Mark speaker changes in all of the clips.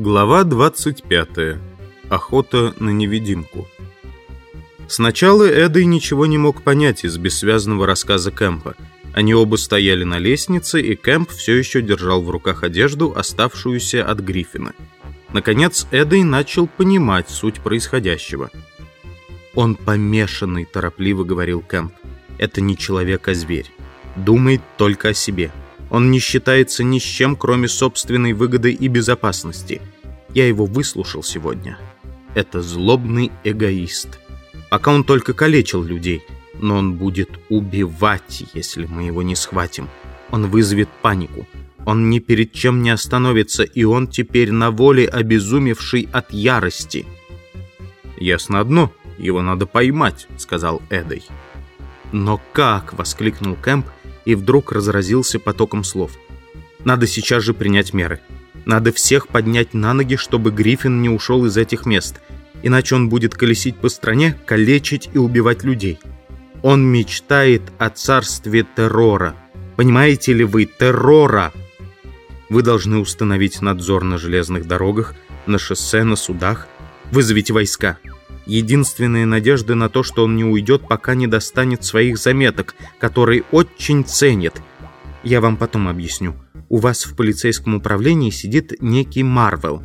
Speaker 1: Глава 25. Охота на невидимку. Сначала Эдой ничего не мог понять из бессвязного рассказа Кэмпа. Они оба стояли на лестнице, и Кэмп все еще держал в руках одежду, оставшуюся от Гриффина. Наконец Эдой начал понимать суть происходящего. «Он помешанный», — торопливо говорил Кэмп. «Это не человек, а зверь. Думает только о себе». Он не считается ни с чем, кроме собственной выгоды и безопасности. Я его выслушал сегодня. Это злобный эгоист. Пока он только калечил людей, но он будет убивать, если мы его не схватим. Он вызовет панику. Он ни перед чем не остановится, и он теперь на воле обезумевший от ярости. «Ясно одно, его надо поймать», — сказал Эдой. «Но как?» — воскликнул Кэмп и вдруг разразился потоком слов. «Надо сейчас же принять меры. Надо всех поднять на ноги, чтобы Гриффин не ушел из этих мест, иначе он будет колесить по стране, калечить и убивать людей. Он мечтает о царстве террора. Понимаете ли вы, террора!» Вы должны установить надзор на железных дорогах, на шоссе, на судах. Вызовите войска. Единственная надежда на то, что он не уйдет, пока не достанет своих заметок, которые очень ценит. Я вам потом объясню. У вас в полицейском управлении сидит некий Марвел.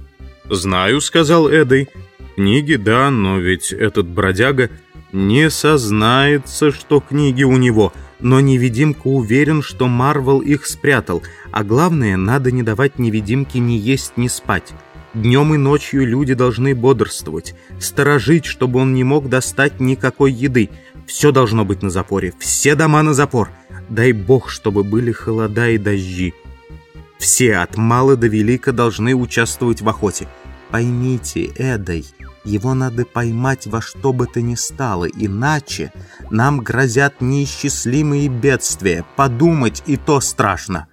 Speaker 2: «Знаю», — сказал Эдой. «Книги, да, но ведь этот бродяга не сознается, что книги у него, но невидимка уверен, что Марвел их спрятал, а главное, надо не давать невидимке ни есть, ни спать». Днем и ночью люди должны бодрствовать, сторожить, чтобы он не мог достать никакой еды. Все должно быть на запоре, все дома на запор. Дай бог, чтобы были холода и дожди. Все от мала до велика должны участвовать в охоте. Поймите, Эдой, его надо поймать во что бы то ни стало, иначе нам грозят неисчислимые бедствия. Подумать и то страшно.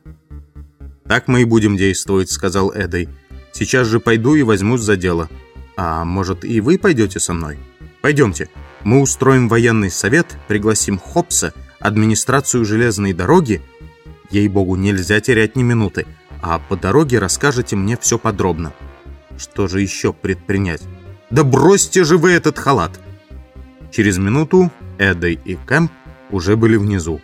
Speaker 2: «Так мы и будем действовать», — сказал Эдой. Сейчас же пойду и возьмусь за дело. А может, и вы пойдете со мной? Пойдемте. Мы устроим военный совет, пригласим Хопса, администрацию железной дороги. Ей-богу, нельзя терять ни минуты. А по дороге расскажете мне все подробно. Что же еще предпринять? Да бросьте же вы этот халат! Через минуту Эдой и Кэмп уже были внизу.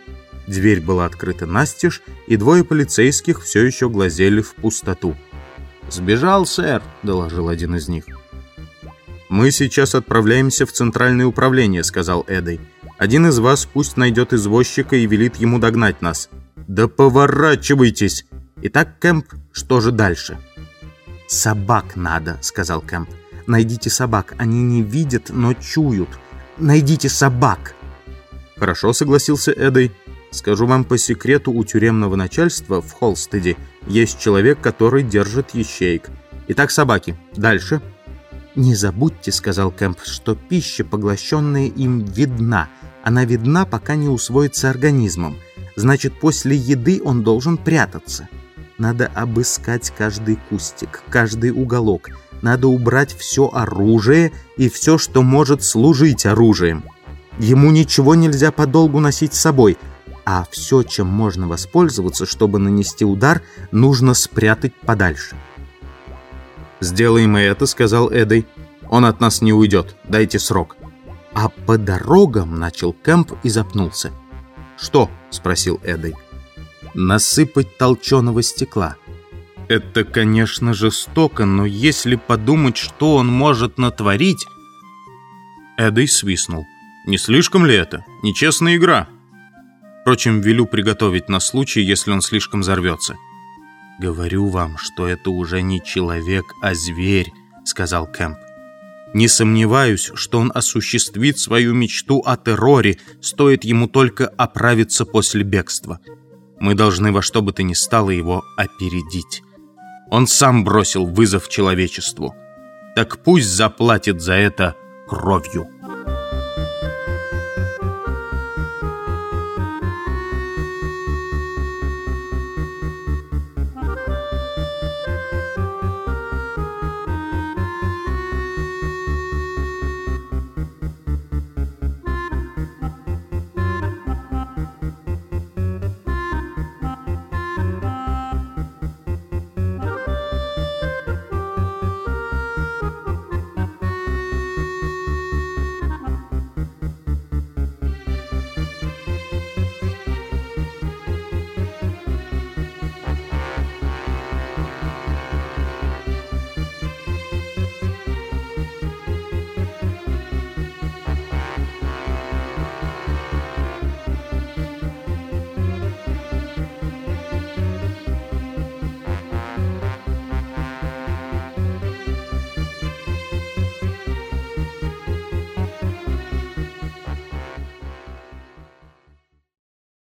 Speaker 2: Дверь была открыта настежь, и двое полицейских все еще глазели в пустоту. «Сбежал, сэр», — доложил один из них. «Мы сейчас отправляемся в центральное управление», — сказал Эдой. «Один из вас пусть найдет извозчика и велит ему догнать нас». «Да поворачивайтесь!» «Итак, Кэмп, что же дальше?» «Собак надо», — сказал Кэмп. «Найдите собак. Они не видят, но чуют. Найдите собак!» «Хорошо», — согласился Эдой. Скажу вам по секрету, у тюремного начальства в Холстеде есть человек, который держит ящейк. Итак, собаки. Дальше. «Не забудьте, — сказал Кэмп, — что пища, поглощенная им, видна. Она видна, пока не усвоится организмом. Значит, после еды он должен прятаться. Надо обыскать каждый кустик, каждый уголок. Надо убрать все оружие и все, что может служить оружием. Ему ничего нельзя подолгу носить с собой — а все, чем можно воспользоваться, чтобы нанести удар, нужно спрятать подальше.
Speaker 1: «Сделаем и это», — сказал Эдой. «Он от нас не уйдет. Дайте срок».
Speaker 3: «А по дорогам», — начал Кэмп и запнулся.
Speaker 1: «Что?» — спросил Эдой.
Speaker 3: «Насыпать толченого стекла».
Speaker 1: «Это, конечно, жестоко, но если подумать, что он может натворить...» Эдой свистнул. «Не слишком ли это? Нечестная игра». Впрочем, велю приготовить на случай, если он слишком взорвется.
Speaker 3: «Говорю вам, что это уже не человек, а зверь», — сказал Кэмп. «Не сомневаюсь, что он осуществит свою мечту о терроре, стоит ему только оправиться после бегства. Мы должны во что бы то ни стало его опередить. Он сам бросил вызов человечеству. Так пусть заплатит за это кровью».